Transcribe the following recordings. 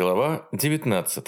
Глава 19.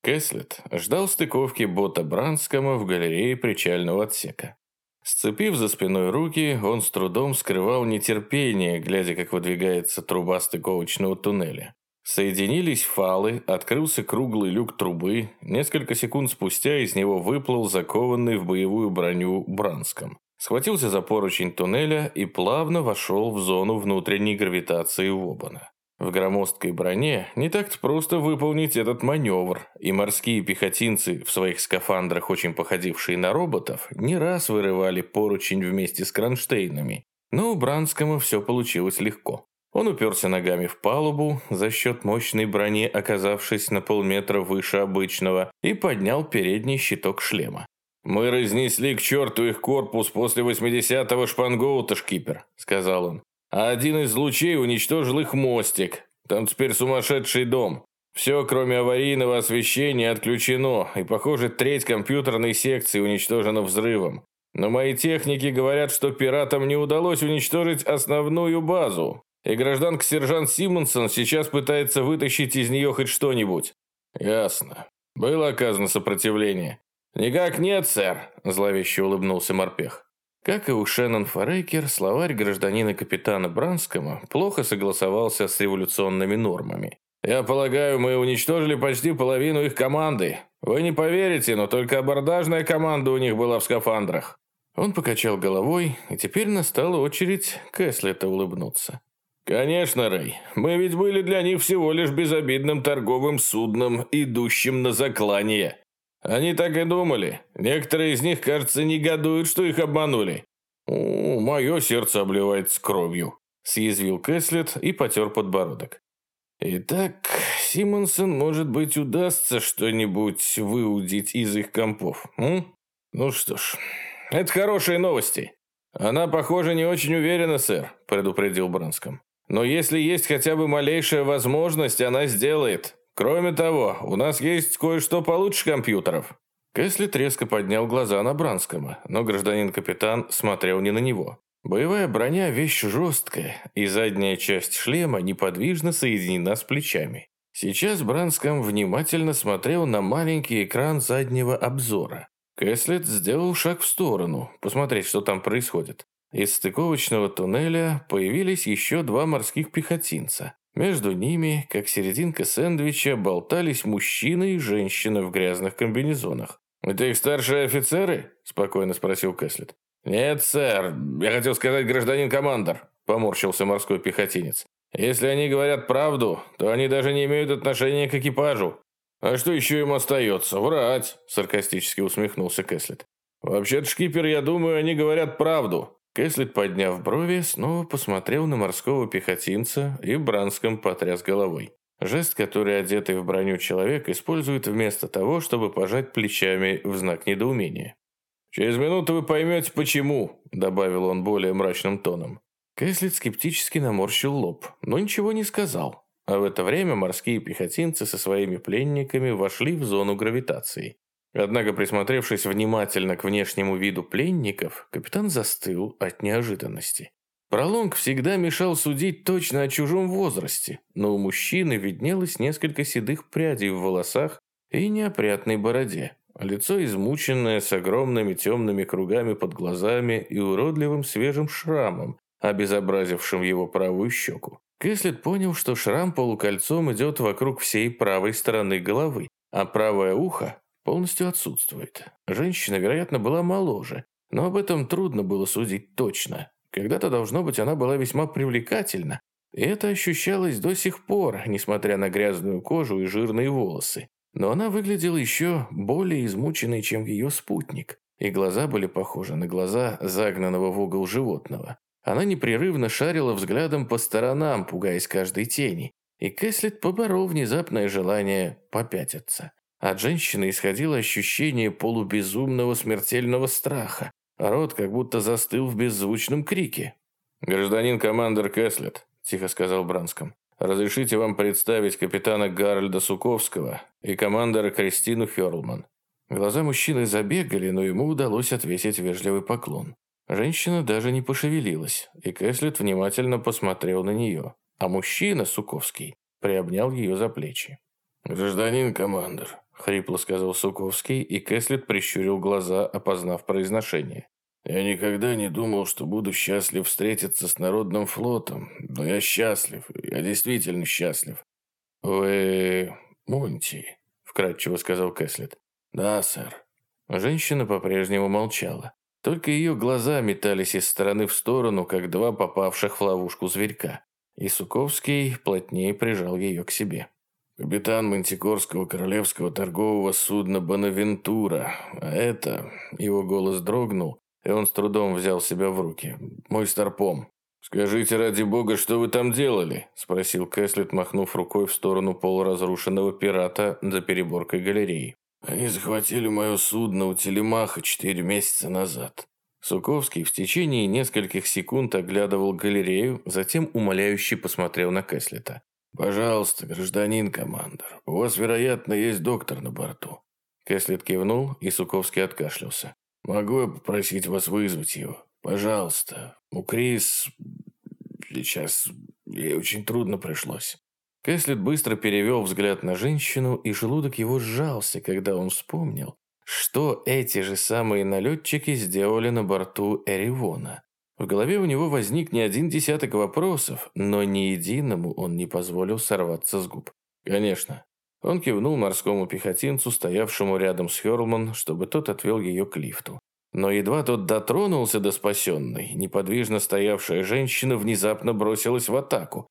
Кэслет ждал стыковки бота Бранскома в галерее причального отсека. Сцепив за спиной руки, он с трудом скрывал нетерпение, глядя, как выдвигается труба стыковочного туннеля. Соединились фалы, открылся круглый люк трубы, несколько секунд спустя из него выплыл закованный в боевую броню Бранском. Схватился за поручень туннеля и плавно вошел в зону внутренней гравитации Вобана. В громоздкой броне не так-то просто выполнить этот маневр, и морские пехотинцы, в своих скафандрах очень походившие на роботов, не раз вырывали поручень вместе с кронштейнами. Но у Бранскому все получилось легко. Он уперся ногами в палубу, за счет мощной брони оказавшись на полметра выше обычного, и поднял передний щиток шлема. «Мы разнесли к черту их корпус после 80-го шпангоута, шкипер», — сказал он а один из лучей уничтожил их мостик. Там теперь сумасшедший дом. Все, кроме аварийного освещения, отключено, и, похоже, треть компьютерной секции уничтожена взрывом. Но мои техники говорят, что пиратам не удалось уничтожить основную базу, и гражданка-сержант Симонсон сейчас пытается вытащить из нее хоть что-нибудь. Ясно. Было оказано сопротивление. «Никак нет, сэр», – зловеще улыбнулся морпех. Как и у Шеннон Форейкер, словарь гражданина капитана Бранского плохо согласовался с революционными нормами. «Я полагаю, мы уничтожили почти половину их команды. Вы не поверите, но только абордажная команда у них была в скафандрах». Он покачал головой, и теперь настала очередь Кэслета улыбнуться. «Конечно, Рэй. Мы ведь были для них всего лишь безобидным торговым судном, идущим на заклание. Они так и думали. Некоторые из них, кажется, негодуют, что их обманули. «О, мое сердце обливается кровью», – съязвил Кэслет и потер подбородок. «Итак, Симонсон, может быть, удастся что-нибудь выудить из их компов, м? Ну что ж, это хорошие новости. Она, похоже, не очень уверена, сэр», – предупредил Бронском. «Но если есть хотя бы малейшая возможность, она сделает. Кроме того, у нас есть кое-что получше компьютеров». Кэсли резко поднял глаза на Бранского, но гражданин-капитан смотрел не на него. Боевая броня – вещь жесткая, и задняя часть шлема неподвижно соединена с плечами. Сейчас Бранском внимательно смотрел на маленький экран заднего обзора. Кэслет сделал шаг в сторону, посмотреть, что там происходит. Из стыковочного туннеля появились еще два морских пехотинца. Между ними, как серединка сэндвича, болтались мужчина и женщина в грязных комбинезонах. «Это их старшие офицеры?» – спокойно спросил Кэслет. «Нет, сэр, я хотел сказать гражданин-командор», – поморщился морской пехотинец. «Если они говорят правду, то они даже не имеют отношения к экипажу». «А что еще им остается? Врать!» – саркастически усмехнулся Кэслет. «Вообще-то, шкипер, я думаю, они говорят правду. Кэслет, подняв брови, снова посмотрел на морского пехотинца и Бранском потряс головой. Жест, который одетый в броню человек использует вместо того, чтобы пожать плечами в знак недоумения. «Через минуту вы поймете, почему», – добавил он более мрачным тоном. Кэслет скептически наморщил лоб, но ничего не сказал. А в это время морские пехотинцы со своими пленниками вошли в зону гравитации. Однако, присмотревшись внимательно к внешнему виду пленников, капитан застыл от неожиданности. Пролонг всегда мешал судить точно о чужом возрасте, но у мужчины виднелось несколько седых прядей в волосах и неопрятной бороде. Лицо измученное, с огромными темными кругами под глазами и уродливым свежим шрамом, обезобразившим его правую щеку. Кэслет понял, что шрам полукольцом идет вокруг всей правой стороны головы, а правое ухо полностью отсутствует. Женщина, вероятно, была моложе, но об этом трудно было судить точно. Когда-то, должно быть, она была весьма привлекательна, и это ощущалось до сих пор, несмотря на грязную кожу и жирные волосы. Но она выглядела еще более измученной, чем ее спутник, и глаза были похожи на глаза загнанного в угол животного. Она непрерывно шарила взглядом по сторонам, пугаясь каждой тени, и Кэслет поборол внезапное желание попятиться. От женщины исходило ощущение полубезумного смертельного страха. Рот как будто застыл в беззвучном крике. «Гражданин командир Кэслет», – тихо сказал Бранском, – «разрешите вам представить капитана Гарольда Суковского и командора Кристину Хёрлман». Глаза мужчины забегали, но ему удалось отвесить вежливый поклон. Женщина даже не пошевелилась, и Кэслет внимательно посмотрел на нее, а мужчина, Суковский, приобнял ее за плечи. «Гражданин командир», — хрипло сказал Суковский, и Кэслет прищурил глаза, опознав произношение. «Я никогда не думал, что буду счастлив встретиться с Народным флотом, но я счастлив, я действительно счастлив». «Вы... Монти», — вкратчиво сказал Кэслет. «Да, сэр». Женщина по-прежнему молчала. Только ее глаза метались из стороны в сторону, как два попавших в ловушку зверька. И Суковский плотнее прижал ее к себе. Капитан Мантикорского королевского торгового судна «Бонавентура». А это...» Его голос дрогнул, и он с трудом взял себя в руки. «Мой старпом». «Скажите, ради бога, что вы там делали?» Спросил Кэслет, махнув рукой в сторону полуразрушенного пирата за переборкой галереи. «Они захватили мое судно у Телемаха четыре месяца назад». Суковский в течение нескольких секунд оглядывал галерею, затем умоляюще посмотрел на Кэслета. «Пожалуйста, гражданин командор, у вас, вероятно, есть доктор на борту». Кэслет кивнул, и Суковский откашлялся. «Могу я попросить вас вызвать его? Пожалуйста. У Крис... Сейчас ей очень трудно пришлось». Кэслет быстро перевел взгляд на женщину, и желудок его сжался, когда он вспомнил, что эти же самые налетчики сделали на борту Эривона. В голове у него возник не один десяток вопросов, но ни единому он не позволил сорваться с губ. «Конечно». Он кивнул морскому пехотинцу, стоявшему рядом с Хёрлман, чтобы тот отвел ее к лифту. Но едва тот дотронулся до спасенной, неподвижно стоявшая женщина внезапно бросилась в атаку.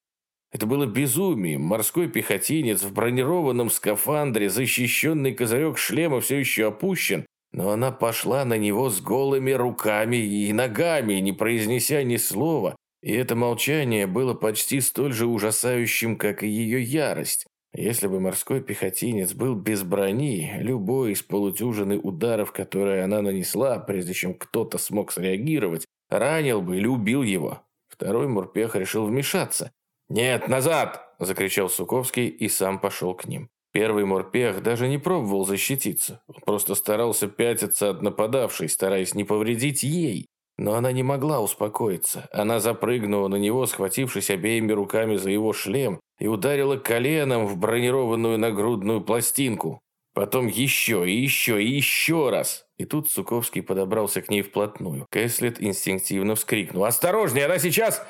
Это было безумием. Морской пехотинец в бронированном скафандре, защищенный козырек шлема все еще опущен, но она пошла на него с голыми руками и ногами, не произнеся ни слова, и это молчание было почти столь же ужасающим, как и ее ярость. Если бы морской пехотинец был без брони, любой из полутюжины ударов, которые она нанесла, прежде чем кто-то смог среагировать, ранил бы или убил его. Второй морпех решил вмешаться. «Нет, назад!» – закричал Суковский и сам пошел к ним. Первый морпех даже не пробовал защититься. Он просто старался пятиться от нападавшей, стараясь не повредить ей. Но она не могла успокоиться. Она запрыгнула на него, схватившись обеими руками за его шлем, и ударила коленом в бронированную нагрудную пластинку. Потом еще и еще и еще раз. И тут Суковский подобрался к ней вплотную. Кэслет инстинктивно вскрикнул. «Осторожнее, она сейчас...»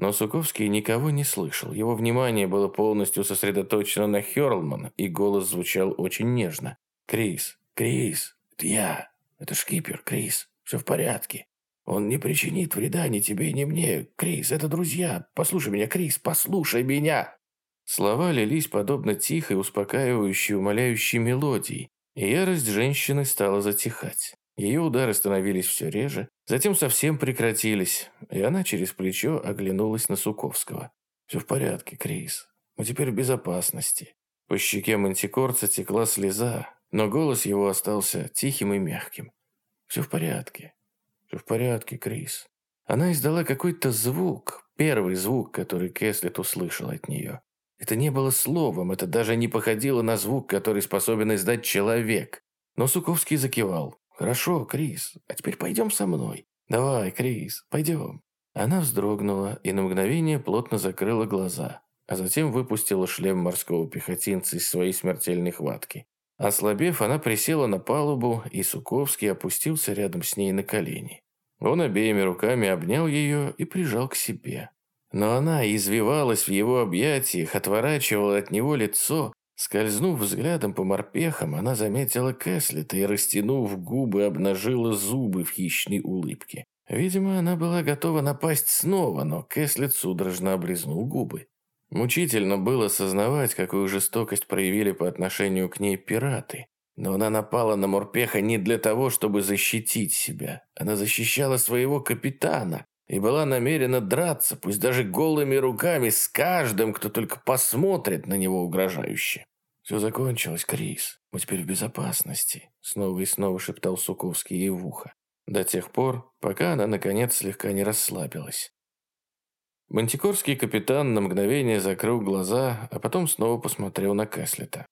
Но Суковский никого не слышал. Его внимание было полностью сосредоточено на Хёрлман, и голос звучал очень нежно. «Крис, Крис, это я. Это шкипер, Крис. Все в порядке. Он не причинит вреда ни тебе, ни мне. Крис, это друзья. Послушай меня, Крис, послушай меня!» Слова лились подобно тихой, успокаивающей, умоляющей мелодии, и ярость женщины стала затихать. Ее удары становились все реже, затем совсем прекратились, и она через плечо оглянулась на Суковского. «Все в порядке, Крис. Мы теперь в безопасности». По щеке мантикорца текла слеза, но голос его остался тихим и мягким. «Все в порядке. Все в порядке, Крис». Она издала какой-то звук, первый звук, который Кэслет услышал от нее. Это не было словом, это даже не походило на звук, который способен издать человек. Но Суковский закивал. «Хорошо, Крис, а теперь пойдем со мной. Давай, Крис, пойдем». Она вздрогнула и на мгновение плотно закрыла глаза, а затем выпустила шлем морского пехотинца из своей смертельной хватки. Ослабев, она присела на палубу, и Суковский опустился рядом с ней на колени. Он обеими руками обнял ее и прижал к себе. Но она извивалась в его объятиях, отворачивала от него лицо, Скользнув взглядом по морпехам, она заметила Кэслета и, растянув губы, обнажила зубы в хищной улыбке. Видимо, она была готова напасть снова, но Кэслет судорожно облизнул губы. Мучительно было сознавать, какую жестокость проявили по отношению к ней пираты. Но она напала на Морпеха не для того, чтобы защитить себя. Она защищала своего капитана и была намерена драться, пусть даже голыми руками, с каждым, кто только посмотрит на него угрожающе. «Все закончилось, Крис. Мы теперь в безопасности», — снова и снова шептал Суковский ей в ухо. До тех пор, пока она, наконец, слегка не расслабилась. Мантикорский капитан на мгновение закрыл глаза, а потом снова посмотрел на Каслета.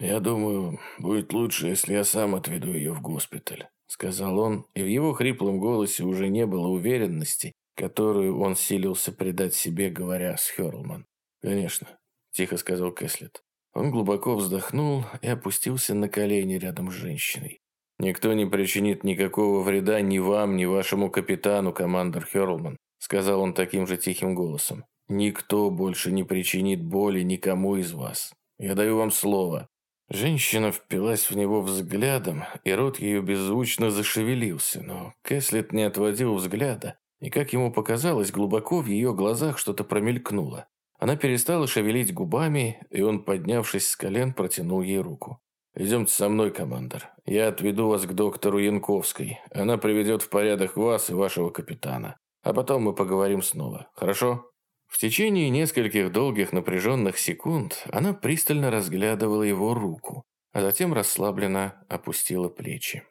«Я думаю, будет лучше, если я сам отведу ее в госпиталь», — сказал он, и в его хриплом голосе уже не было уверенности, которую он силился придать себе, говоря с Хёрлман. «Конечно», — тихо сказал Кэслет. Он глубоко вздохнул и опустился на колени рядом с женщиной. «Никто не причинит никакого вреда ни вам, ни вашему капитану, командор Херлман», сказал он таким же тихим голосом. «Никто больше не причинит боли никому из вас. Я даю вам слово». Женщина впилась в него взглядом, и рот ее беззвучно зашевелился, но Кэслет не отводил взгляда, и, как ему показалось, глубоко в ее глазах что-то промелькнуло. Она перестала шевелить губами, и он, поднявшись с колен, протянул ей руку. «Идемте со мной, командор. Я отведу вас к доктору Янковской. Она приведет в порядок вас и вашего капитана. А потом мы поговорим снова. Хорошо?» В течение нескольких долгих напряженных секунд она пристально разглядывала его руку, а затем расслабленно опустила плечи.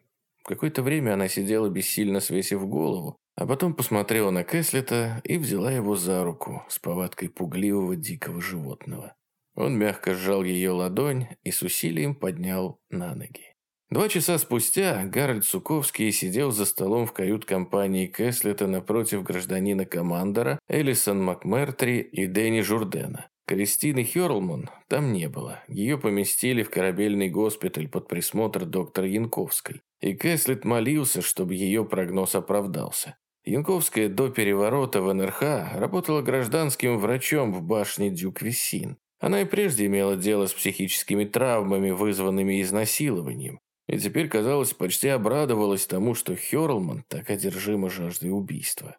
Какое-то время она сидела бессильно свесив голову, а потом посмотрела на Кэслета и взяла его за руку с повадкой пугливого дикого животного. Он мягко сжал ее ладонь и с усилием поднял на ноги. Два часа спустя Гарольд Суковский сидел за столом в кают-компании Кэслета напротив гражданина-командора Элисон Макмертри и Дэнни Журдена. Кристины Хёрлман там не было. Ее поместили в корабельный госпиталь под присмотр доктора Янковской. И Кэслет молился, чтобы ее прогноз оправдался. Янковская до переворота в НРХ работала гражданским врачом в башне Дюк-Висин. Она и прежде имела дело с психическими травмами, вызванными изнасилованием, и теперь, казалось, почти обрадовалась тому, что Хёрлман так одержима жаждой убийства.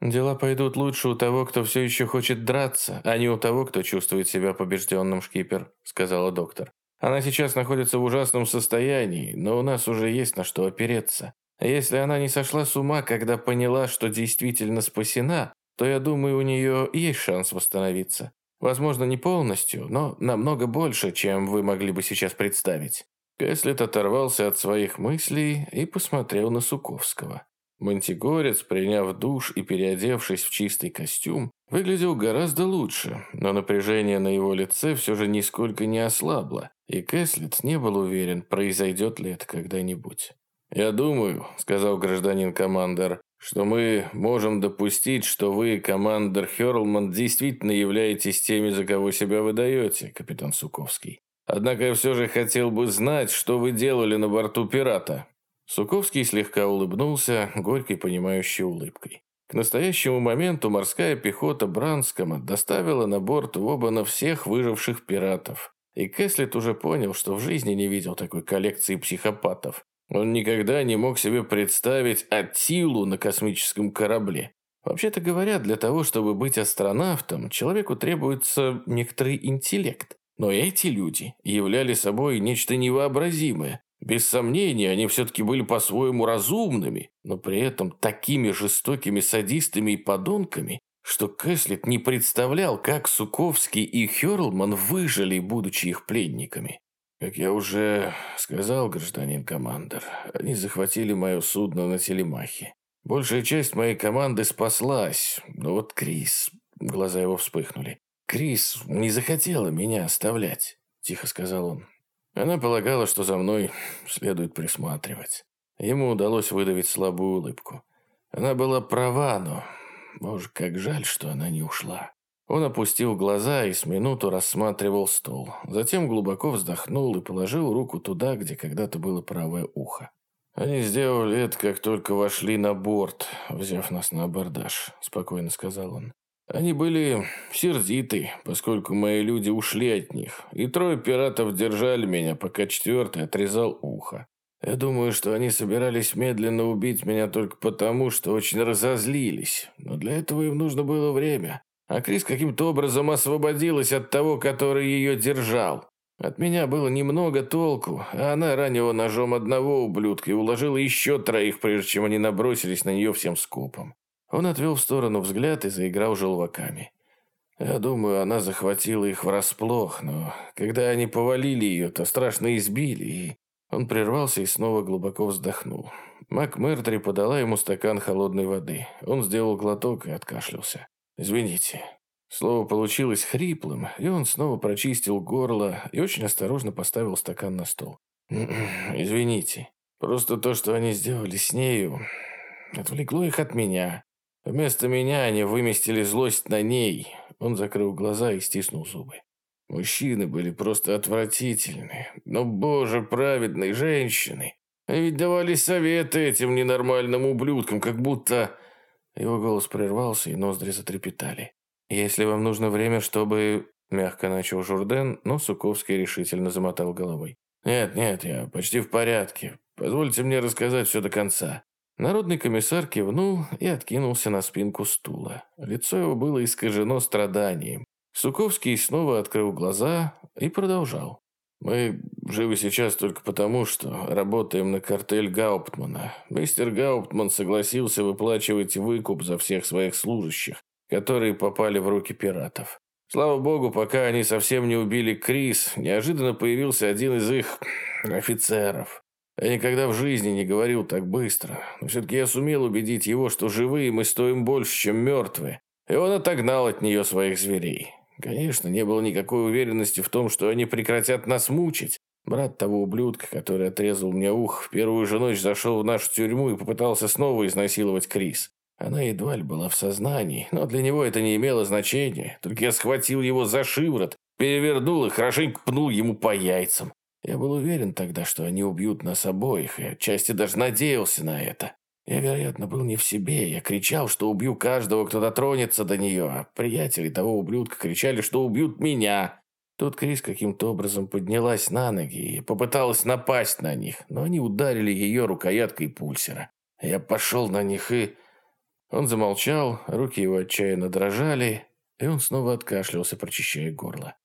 «Дела пойдут лучше у того, кто все еще хочет драться, а не у того, кто чувствует себя побежденным, шкипер», сказала доктор. «Она сейчас находится в ужасном состоянии, но у нас уже есть на что опереться. Если она не сошла с ума, когда поняла, что действительно спасена, то, я думаю, у нее есть шанс восстановиться. Возможно, не полностью, но намного больше, чем вы могли бы сейчас представить». Кэслет оторвался от своих мыслей и посмотрел на Суковского. Мантигорец, приняв душ и переодевшись в чистый костюм, выглядел гораздо лучше, но напряжение на его лице все же нисколько не ослабло, и Кэслет не был уверен, произойдет ли это когда-нибудь. «Я думаю», — сказал гражданин-командор, «что мы можем допустить, что вы, командор Херлман, действительно являетесь теми, за кого себя выдаете, капитан Суковский. Однако я все же хотел бы знать, что вы делали на борту пирата». Суковский слегка улыбнулся, горькой понимающей улыбкой. К настоящему моменту морская пехота Бранскома доставила на борт Вобана всех выживших пиратов. И Кэслет уже понял, что в жизни не видел такой коллекции психопатов. Он никогда не мог себе представить Атилу на космическом корабле. Вообще-то говоря, для того, чтобы быть астронавтом, человеку требуется некоторый интеллект. Но эти люди являли собой нечто невообразимое. Без сомнения, они все-таки были по-своему разумными, но при этом такими жестокими садистами и подонками, что Кэслет не представлял, как Суковский и Хёрлман выжили, будучи их пленниками. «Как я уже сказал, гражданин командор, они захватили мое судно на Телемахе. Большая часть моей команды спаслась, но вот Крис...» Глаза его вспыхнули. «Крис не захотела меня оставлять», — тихо сказал он. Она полагала, что за мной следует присматривать. Ему удалось выдавить слабую улыбку. Она была права, но... Боже, как жаль, что она не ушла. Он опустил глаза и с минуту рассматривал стол. Затем глубоко вздохнул и положил руку туда, где когда-то было правое ухо. «Они сделали это, как только вошли на борт, взяв нас на абордаж», – спокойно сказал он. «Они были сердиты, поскольку мои люди ушли от них, и трое пиратов держали меня, пока четвертый отрезал ухо. Я думаю, что они собирались медленно убить меня только потому, что очень разозлились, но для этого им нужно было время а Крис каким-то образом освободилась от того, который ее держал. От меня было немного толку, а она ранила ножом одного ублюдка и уложила еще троих, прежде чем они набросились на нее всем скопом. Он отвел в сторону взгляд и заиграл желваками. Я думаю, она захватила их врасплох, но когда они повалили ее, то страшно избили, и... Он прервался и снова глубоко вздохнул. Мак Мертри подала ему стакан холодной воды. Он сделал глоток и откашлялся. «Извините». Слово получилось хриплым, и он снова прочистил горло и очень осторожно поставил стакан на стол. «Извините. Просто то, что они сделали с нею, отвлекло их от меня. Вместо меня они выместили злость на ней». Он закрыл глаза и стиснул зубы. Мужчины были просто отвратительны. Но, боже, праведные женщины. Они ведь давали советы этим ненормальным ублюдкам, как будто... Его голос прервался, и ноздри затрепетали. «Если вам нужно время, чтобы...» Мягко начал Журден, но Суковский решительно замотал головой. «Нет, нет, я почти в порядке. Позвольте мне рассказать все до конца». Народный комиссар кивнул и откинулся на спинку стула. Лицо его было искажено страданием. Суковский снова открыл глаза и продолжал. «Мы живы сейчас только потому, что работаем на картель Гауптмана. Мистер Гауптман согласился выплачивать выкуп за всех своих служащих, которые попали в руки пиратов. Слава богу, пока они совсем не убили Крис, неожиданно появился один из их офицеров. Я никогда в жизни не говорил так быстро, но все-таки я сумел убедить его, что живые мы стоим больше, чем мертвые, и он отогнал от нее своих зверей. Конечно, не было никакой уверенности в том, что они прекратят нас мучить. Брат того ублюдка, который отрезал мне ух, в первую же ночь зашел в нашу тюрьму и попытался снова изнасиловать Крис. Она едва ли была в сознании, но для него это не имело значения. Только я схватил его за шиворот, перевернул и хорошенько пнул ему по яйцам. Я был уверен тогда, что они убьют нас обоих, и отчасти даже надеялся на это. Я, вероятно, был не в себе. Я кричал, что убью каждого, кто дотронется до нее, а приятели того ублюдка кричали, что убьют меня. Тут Крис каким-то образом поднялась на ноги и попыталась напасть на них, но они ударили ее рукояткой пульсера. Я пошел на них и... Он замолчал, руки его отчаянно дрожали, и он снова откашлялся, прочищая горло.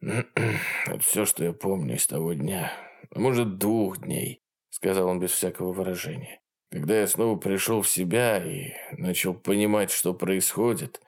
«Это все, что я помню из того дня. А может, двух дней», — сказал он без всякого выражения. Когда я снова пришел в себя и начал понимать, что происходит,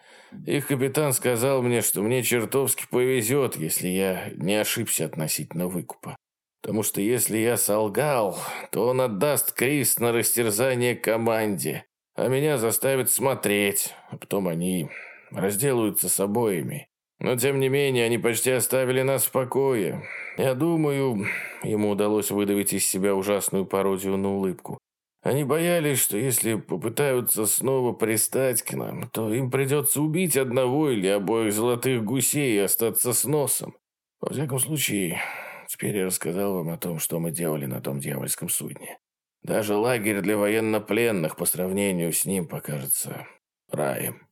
их капитан сказал мне, что мне чертовски повезет, если я не ошибся относительно выкупа. Потому что если я солгал, то он отдаст Крис на растерзание команде, а меня заставят смотреть, а потом они разделаются с обоими. Но тем не менее, они почти оставили нас в покое. Я думаю, ему удалось выдавить из себя ужасную пародию на улыбку. Они боялись, что если попытаются снова пристать к нам, то им придется убить одного или обоих золотых гусей и остаться с носом. Во всяком случае, теперь я рассказал вам о том, что мы делали на том дьявольском судне. Даже лагерь для военнопленных по сравнению с ним покажется раем.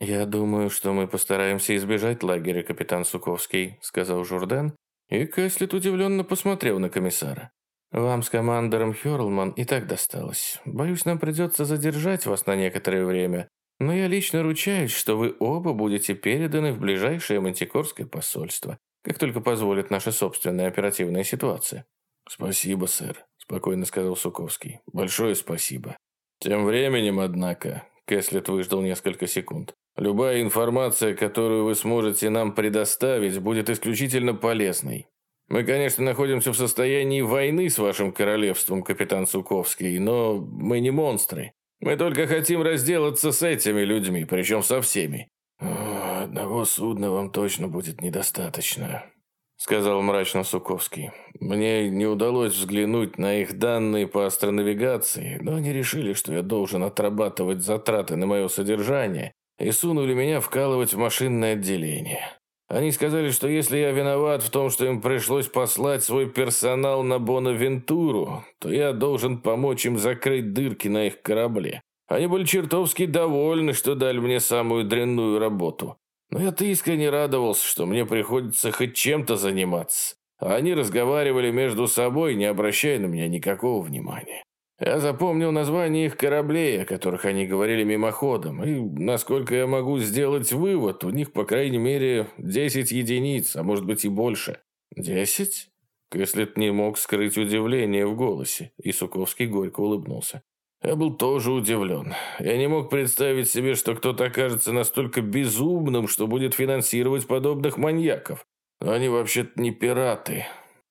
«Я думаю, что мы постараемся избежать лагеря, капитан Суковский», сказал Журден, и Кэслет удивленно посмотрел на комиссара. «Вам с командором Хёрлман и так досталось. Боюсь, нам придется задержать вас на некоторое время, но я лично ручаюсь, что вы оба будете переданы в ближайшее мантикорское посольство, как только позволит наша собственная оперативная ситуация». «Спасибо, сэр», – спокойно сказал Суковский. «Большое спасибо». «Тем временем, однако», – Кэслет выждал несколько секунд, «любая информация, которую вы сможете нам предоставить, будет исключительно полезной. Мы, конечно, находимся в состоянии войны с вашим королевством, капитан Суковский, но мы не монстры. Мы только хотим разделаться с этими людьми, причем со всеми». «Одного судна вам точно будет недостаточно», — сказал мрачно Суковский. «Мне не удалось взглянуть на их данные по астронавигации, но они решили, что я должен отрабатывать затраты на мое содержание и сунули меня вкалывать в машинное отделение. Они сказали, что если я виноват в том, что им пришлось послать свой персонал на Бонавентуру, то я должен помочь им закрыть дырки на их корабле. Они были чертовски довольны, что дали мне самую дрянную работу. Но я-то искренне радовался, что мне приходится хоть чем-то заниматься. А они разговаривали между собой, не обращая на меня никакого внимания. Я запомнил название их кораблей, о которых они говорили мимоходом, и, насколько я могу сделать вывод, у них, по крайней мере, 10 единиц, а может быть и больше. «Десять?» Кэслет не мог скрыть удивление в голосе, и Суковский горько улыбнулся. Я был тоже удивлен. Я не мог представить себе, что кто-то окажется настолько безумным, что будет финансировать подобных маньяков. Но они вообще-то не пираты.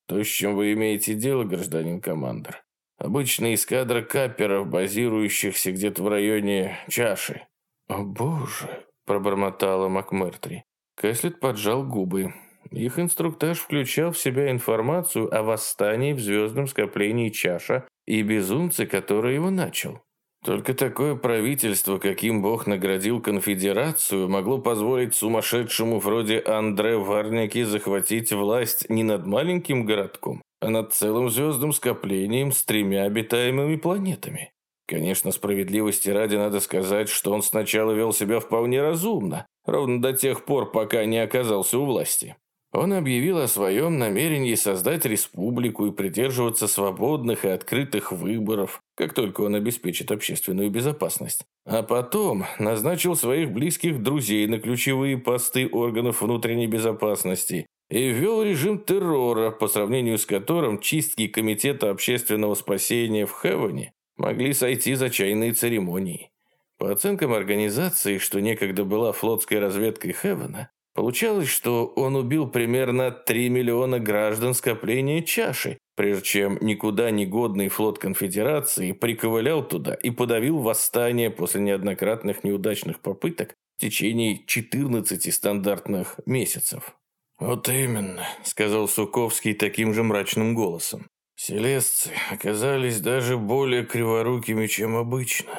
То, с чем вы имеете дело, гражданин командир. Обычная эскадра каперов, базирующихся где-то в районе чаши. «О боже!» – пробормотала МакМертри. Кэслет поджал губы. Их инструктаж включал в себя информацию о восстании в звездном скоплении чаша и безумце, который его начал. Только такое правительство, каким Бог наградил конфедерацию, могло позволить сумасшедшему вроде Андре Варняки захватить власть не над маленьким городком, а над целым звездным скоплением с тремя обитаемыми планетами. Конечно, справедливости ради надо сказать, что он сначала вел себя вполне разумно, ровно до тех пор, пока не оказался у власти. Он объявил о своем намерении создать республику и придерживаться свободных и открытых выборов, как только он обеспечит общественную безопасность. А потом назначил своих близких друзей на ключевые посты органов внутренней безопасности и ввел режим террора, по сравнению с которым чистки Комитета общественного спасения в Хевене могли сойти за чайные церемонии. По оценкам организации, что некогда была флотской разведкой Хевена, Получалось, что он убил примерно 3 миллиона граждан скопления чаши, прежде чем никуда не годный флот конфедерации приковылял туда и подавил восстание после неоднократных неудачных попыток в течение 14 стандартных месяцев. «Вот именно», — сказал Суковский таким же мрачным голосом. «Селестцы оказались даже более криворукими, чем обычно.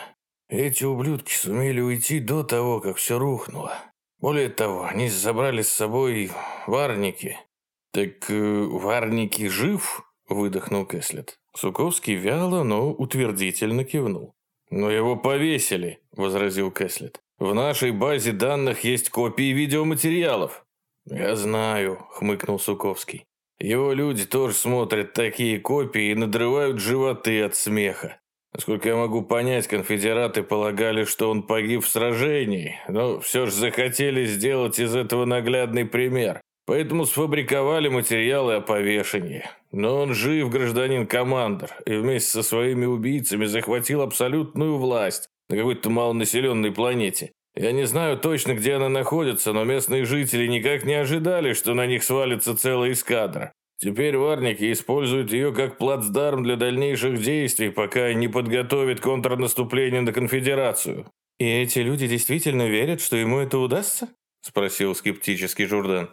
Эти ублюдки сумели уйти до того, как все рухнуло. Более того, они забрали с собой варники. Так э, варники жив? Выдохнул Кэслет. Суковский вяло, но утвердительно кивнул. «Но его повесили», – возразил Кэслет. «В нашей базе данных есть копии видеоматериалов». «Я знаю», – хмыкнул Суковский. «Его люди тоже смотрят такие копии и надрывают животы от смеха. Насколько я могу понять, конфедераты полагали, что он погиб в сражении, но все же захотели сделать из этого наглядный пример. Поэтому сфабриковали материалы о повешении. Но он жив, гражданин-командор, и вместе со своими убийцами захватил абсолютную власть на какой-то малонаселенной планете. Я не знаю точно, где она находится, но местные жители никак не ожидали, что на них свалится целая эскадра. Теперь варники используют ее как плацдарм для дальнейших действий, пока не подготовят контрнаступление на конфедерацию. И эти люди действительно верят, что ему это удастся? Спросил скептический Журдан.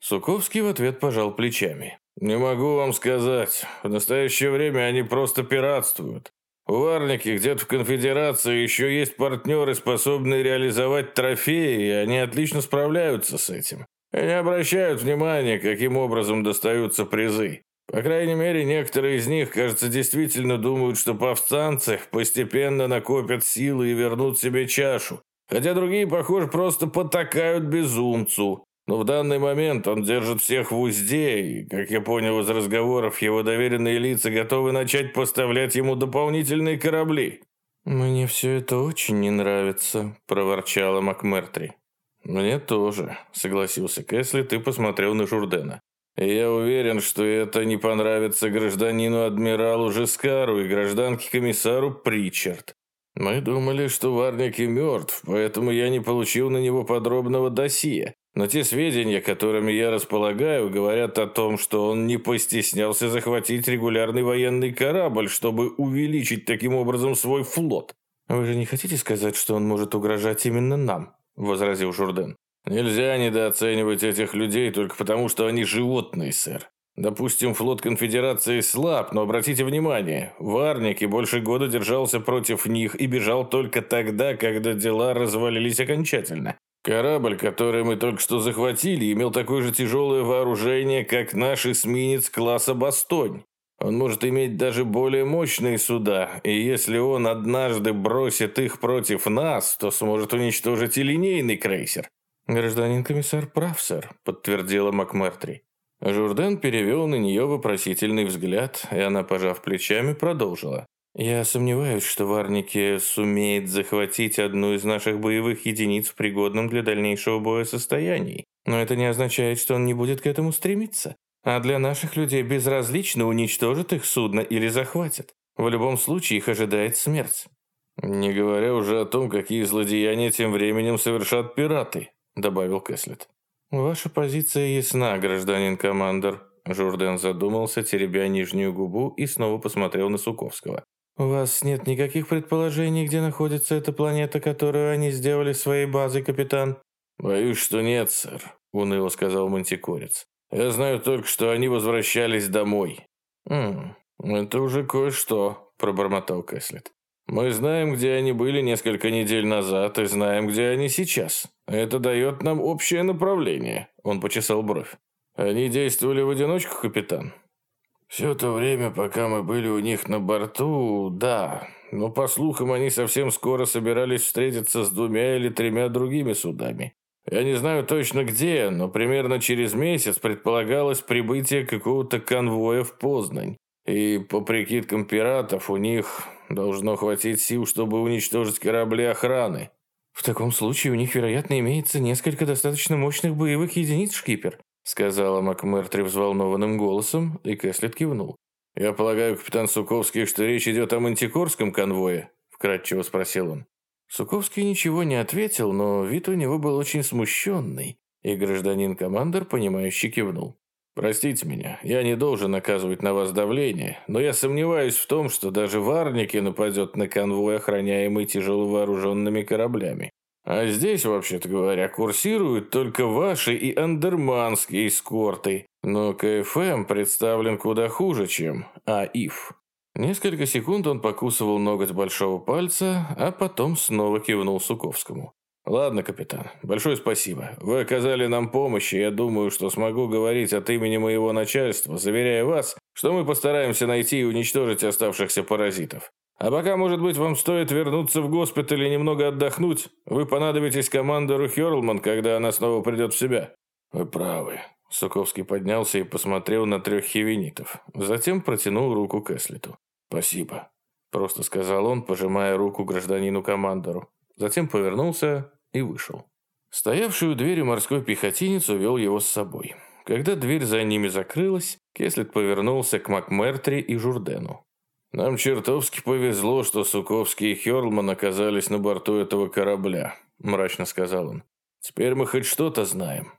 Суковский в ответ пожал плечами. «Не могу вам сказать. В настоящее время они просто пиратствуют. У где-то в конфедерации еще есть партнеры, способные реализовать трофеи, и они отлично справляются с этим и не обращают внимания, каким образом достаются призы. По крайней мере, некоторые из них, кажется, действительно думают, что повстанцы постепенно накопят силы и вернут себе чашу. Хотя другие, похоже, просто потакают безумцу. Но в данный момент он держит всех в узде, и, как я понял из разговоров, его доверенные лица готовы начать поставлять ему дополнительные корабли. «Мне все это очень не нравится», – проворчала МакМертри. «Мне тоже», — согласился Кэслет и посмотрел на Журдена. «Я уверен, что это не понравится гражданину-адмиралу Жескару и гражданке-комиссару Причард. Мы думали, что Варники мертв, поэтому я не получил на него подробного досье. Но те сведения, которыми я располагаю, говорят о том, что он не постеснялся захватить регулярный военный корабль, чтобы увеличить таким образом свой флот. Вы же не хотите сказать, что он может угрожать именно нам?» – возразил Журден. «Нельзя недооценивать этих людей только потому, что они животные, сэр. Допустим, флот конфедерации слаб, но обратите внимание, Варники больше года держался против них и бежал только тогда, когда дела развалились окончательно. Корабль, который мы только что захватили, имел такое же тяжелое вооружение, как наш эсминец класса «Бастонь». Он может иметь даже более мощные суда, и если он однажды бросит их против нас, то сможет уничтожить и линейный крейсер. «Гражданин комиссар прав, сэр», — подтвердила МакМертри. Журден перевел на нее вопросительный взгляд, и она, пожав плечами, продолжила. «Я сомневаюсь, что Варники сумеет захватить одну из наших боевых единиц в пригодном для дальнейшего боя состоянии, но это не означает, что он не будет к этому стремиться. А для наших людей безразлично, уничтожат их судно или захватят. В любом случае их ожидает смерть. Не говоря уже о том, какие злодеяния тем временем совершат пираты, добавил Кэслет. Ваша позиция ясна, гражданин командор. Журден задумался, теребя нижнюю губу и снова посмотрел на Суковского. «У вас нет никаких предположений, где находится эта планета, которую они сделали своей базой, капитан?» «Боюсь, что нет, сэр», — уныло сказал Мантикорец. Я знаю только, что они возвращались домой». «М это уже кое-что», – пробормотал Кэслет. Мы знаем, где они были несколько недель назад, и знаем, где они сейчас. Это дает нам общее направление», – он почесал бровь. «Они действовали в одиночку, капитан?» «Все то время, пока мы были у них на борту, да. Но, по слухам, они совсем скоро собирались встретиться с двумя или тремя другими судами. Я не знаю точно где, но примерно через месяц предполагалось прибытие какого-то конвоя в Познань. И по прикидкам пиратов у них должно хватить сил, чтобы уничтожить корабли охраны. В таком случае у них, вероятно, имеется несколько достаточно мощных боевых единиц, шкипер, сказала МакМертри взволнованным голосом, и Кэслет кивнул. «Я полагаю, капитан Суковский, что речь идет о мантикорском конвое?» – вкратчиво спросил он. Суковский ничего не ответил, но вид у него был очень смущенный, и гражданин-командор, понимающе кивнул. «Простите меня, я не должен оказывать на вас давление, но я сомневаюсь в том, что даже Варники нападет на конвой, охраняемый тяжеловооруженными кораблями. А здесь, вообще-то говоря, курсируют только ваши и андерманские эскорты, но КФМ представлен куда хуже, чем АИФ». Несколько секунд он покусывал ноготь большого пальца, а потом снова кивнул Суковскому. «Ладно, капитан, большое спасибо. Вы оказали нам помощь, и я думаю, что смогу говорить от имени моего начальства, заверяя вас, что мы постараемся найти и уничтожить оставшихся паразитов. А пока, может быть, вам стоит вернуться в госпиталь и немного отдохнуть? Вы понадобитесь командору Херлман, когда она снова придет в себя». «Вы правы». Суковский поднялся и посмотрел на трех хивенитов. Затем протянул руку к Эслиту. «Спасибо», – просто сказал он, пожимая руку гражданину-командору. Затем повернулся и вышел. Стоявший у двери морской пехотинец увел его с собой. Когда дверь за ними закрылась, Кеслет повернулся к Макмертри и Журдену. «Нам чертовски повезло, что Суковский и Херлман оказались на борту этого корабля», – мрачно сказал он. «Теперь мы хоть что-то знаем».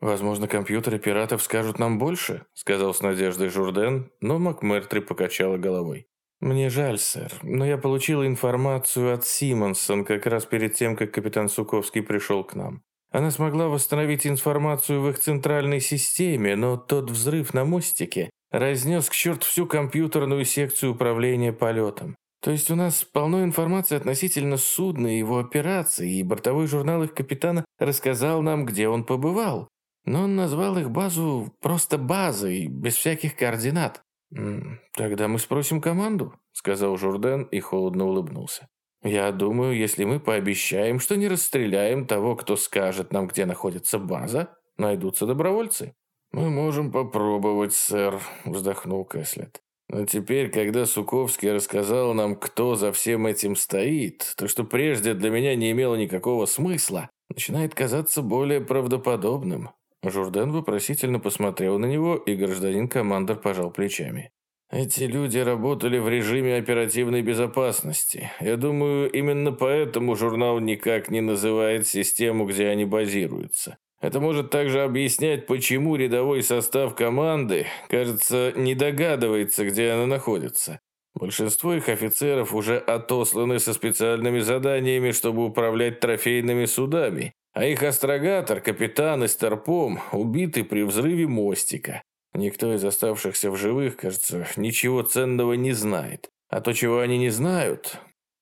«Возможно, компьютеры пиратов скажут нам больше», – сказал с надеждой Журден, но Макмертри покачала головой. «Мне жаль, сэр, но я получила информацию от Симонсон как раз перед тем, как капитан Суковский пришел к нам. Она смогла восстановить информацию в их центральной системе, но тот взрыв на мостике разнес к черту всю компьютерную секцию управления полетом. То есть у нас полно информации относительно судна и его операций, и бортовой журнал их капитана рассказал нам, где он побывал. Но он назвал их базу просто базой, без всяких координат. «Тогда мы спросим команду», — сказал Журден и холодно улыбнулся. «Я думаю, если мы пообещаем, что не расстреляем того, кто скажет нам, где находится база, найдутся добровольцы». «Мы можем попробовать, сэр», — вздохнул Кэслет. «Но теперь, когда Суковский рассказал нам, кто за всем этим стоит, то, что прежде для меня не имело никакого смысла, начинает казаться более правдоподобным. Журден вопросительно посмотрел на него, и гражданин-командор пожал плечами. «Эти люди работали в режиме оперативной безопасности. Я думаю, именно поэтому журнал никак не называет систему, где они базируются. Это может также объяснять, почему рядовой состав команды, кажется, не догадывается, где она находится. Большинство их офицеров уже отосланы со специальными заданиями, чтобы управлять трофейными судами, а их астрогатор, капитан и старпом убиты при взрыве мостика. Никто из оставшихся в живых, кажется, ничего ценного не знает. А то, чего они не знают,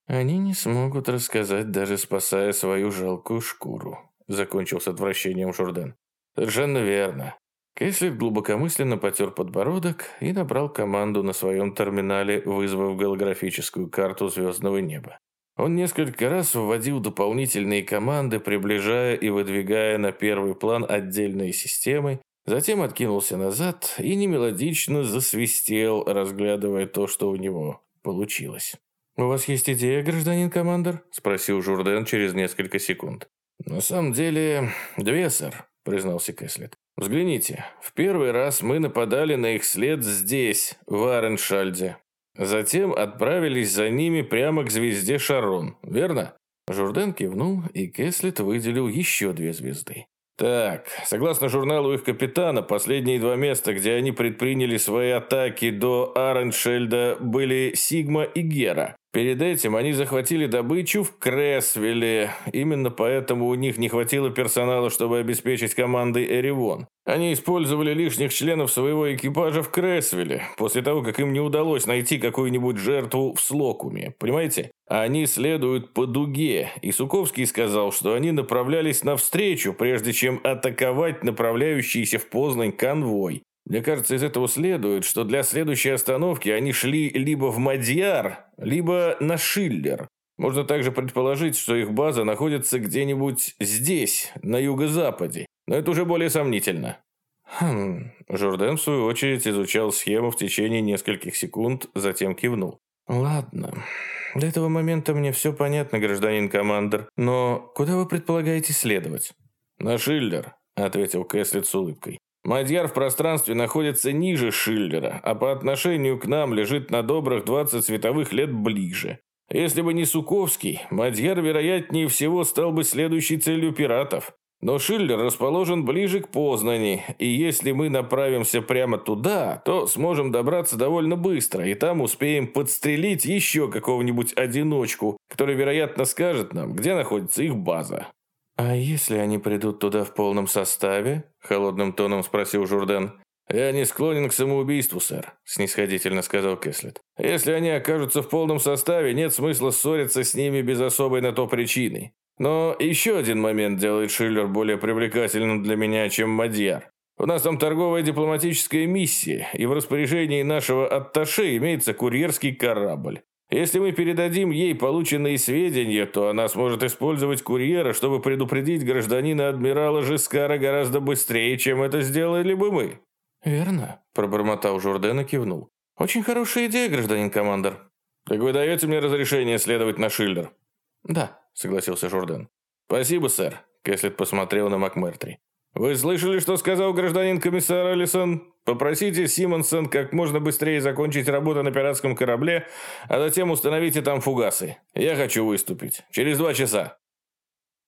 они не смогут рассказать, даже спасая свою жалкую шкуру», закончил с отвращением Журден. «Совершенно верно». Кэслик глубокомысленно потер подбородок и набрал команду на своем терминале, вызвав голографическую карту звездного неба. Он несколько раз вводил дополнительные команды, приближая и выдвигая на первый план отдельные системы, затем откинулся назад и немелодично засвистел, разглядывая то, что у него получилось. «У вас есть идея, гражданин командор?» – спросил Журден через несколько секунд. «На самом деле, две, сэр», – признался Кэслет. «Взгляните, в первый раз мы нападали на их след здесь, в Ареншальде. Затем отправились за ними прямо к звезде Шарон, верно? Журден кивнул, и Кеслет выделил еще две звезды. Так, согласно журналу их капитана, последние два места, где они предприняли свои атаки до Ареншельда, были Сигма и Гера. Перед этим они захватили добычу в Кресвилле. Именно поэтому у них не хватило персонала, чтобы обеспечить командой Эривон. Они использовали лишних членов своего экипажа в Кресвилле, после того, как им не удалось найти какую-нибудь жертву в Слокуме. Понимаете? Они следуют по дуге, и Суковский сказал, что они направлялись навстречу, прежде чем атаковать направляющийся в Познань конвой. Мне кажется, из этого следует, что для следующей остановки они шли либо в Мадьяр, либо на Шиллер. Можно также предположить, что их база находится где-нибудь здесь, на юго-западе, но это уже более сомнительно. Хм, Журден, в свою очередь, изучал схему в течение нескольких секунд, затем кивнул. Ладно, до этого момента мне все понятно, гражданин командир, но куда вы предполагаете следовать? На Шиллер, ответил Кэслет с улыбкой. Мадьяр в пространстве находится ниже Шиллера, а по отношению к нам лежит на добрых 20 световых лет ближе. Если бы не Суковский, Мадьяр, вероятнее всего, стал бы следующей целью пиратов. Но Шиллер расположен ближе к Познани, и если мы направимся прямо туда, то сможем добраться довольно быстро, и там успеем подстрелить еще какого-нибудь одиночку, который, вероятно, скажет нам, где находится их база. «А если они придут туда в полном составе?» – холодным тоном спросил Журден. «Я не склонен к самоубийству, сэр», – снисходительно сказал Кэслет. «Если они окажутся в полном составе, нет смысла ссориться с ними без особой на то причины. Но еще один момент делает Шиллер более привлекательным для меня, чем Мадьяр. У нас там торговая дипломатическая миссия, и в распоряжении нашего атташе имеется курьерский корабль. Если мы передадим ей полученные сведения, то она сможет использовать курьера, чтобы предупредить гражданина адмирала Жискара гораздо быстрее, чем это сделали бы мы». «Верно», – пробормотал Журден и кивнул. «Очень хорошая идея, гражданин командор». «Так вы даете мне разрешение следовать на Шиллер?» «Да», – согласился Журден. «Спасибо, сэр», – Кэслет посмотрел на МакМертри. «Вы слышали, что сказал гражданин комиссар Алисон? Попросите Симонсон как можно быстрее закончить работу на пиратском корабле, а затем установите там фугасы. Я хочу выступить. Через два часа».